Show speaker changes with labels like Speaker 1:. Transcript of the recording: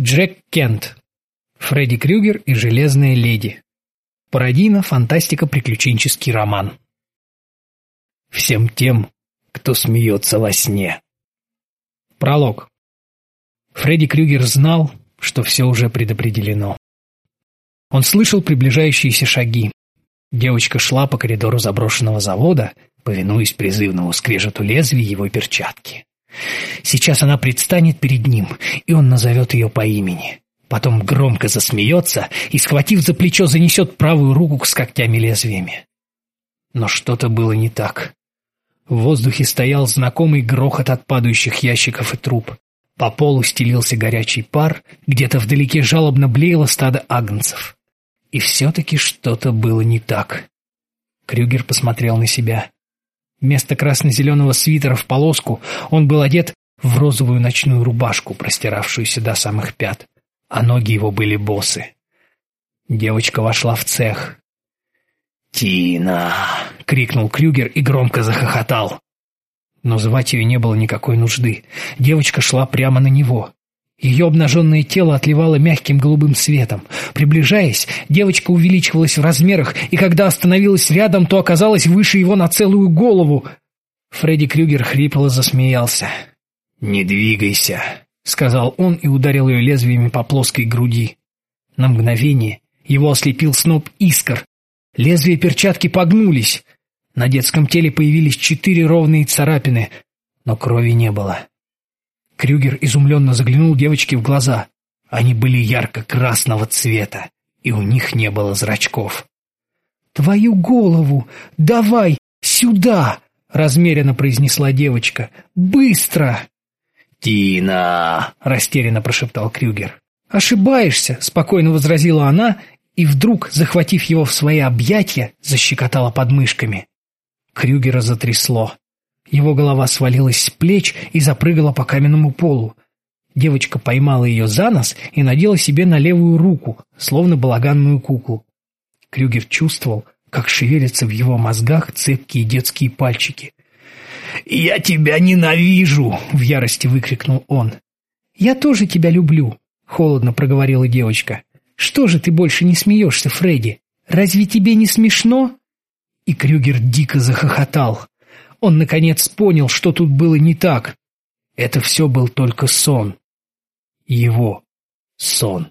Speaker 1: Джек Кент. Фредди Крюгер и Железная леди. Пародийно фантастика-приключенческий роман. Всем тем, кто смеется во сне. Пролог. Фредди Крюгер знал, что все уже предопределено. Он слышал приближающиеся шаги. Девочка шла по коридору заброшенного завода, повинуясь призывному скрежету лезвия его перчатки. Сейчас она предстанет перед ним, и он назовет ее по имени. Потом громко засмеется и, схватив за плечо, занесет правую руку с когтями-лезвиями. Но что-то было не так. В воздухе стоял знакомый грохот от падающих ящиков и труб. По полу стелился горячий пар, где-то вдалеке жалобно блеяло стадо агнцев. И все-таки что-то было не так. Крюгер посмотрел на себя. Вместо красно-зеленого свитера в полоску он был одет в розовую ночную рубашку, простиравшуюся до самых пят, а ноги его были босы. Девочка вошла в цех. «Тина!» — крикнул Крюгер и громко захохотал. Но звать ее не было никакой нужды. Девочка шла прямо на него. Ее обнаженное тело отливало мягким голубым светом. Приближаясь, девочка увеличивалась в размерах, и когда остановилась рядом, то оказалась выше его на целую голову. Фредди Крюгер хрипло засмеялся. «Не двигайся», — сказал он и ударил ее лезвиями по плоской груди. На мгновение его ослепил сноп искр. Лезвия перчатки погнулись. На детском теле появились четыре ровные царапины, но крови не было. Крюгер изумленно заглянул девочке в глаза. Они были ярко-красного цвета, и у них не было зрачков. «Твою голову! Давай! Сюда!» — размеренно произнесла девочка. «Быстро!» «Тина!» — растерянно прошептал Крюгер. «Ошибаешься!» — спокойно возразила она, и вдруг, захватив его в свои объятия, защекотала подмышками. Крюгера затрясло. Его голова свалилась с плеч и запрыгала по каменному полу. Девочка поймала ее за нос и надела себе на левую руку, словно балаганную куклу. Крюгер чувствовал, как шевелятся в его мозгах цепкие детские пальчики. «Я тебя ненавижу!» — в ярости выкрикнул он. «Я тоже тебя люблю!» — холодно проговорила девочка. «Что же ты больше не смеешься, Фредди? Разве тебе не смешно?» И Крюгер дико захохотал. Он, наконец, понял, что тут было не так. Это все был только сон. Его сон.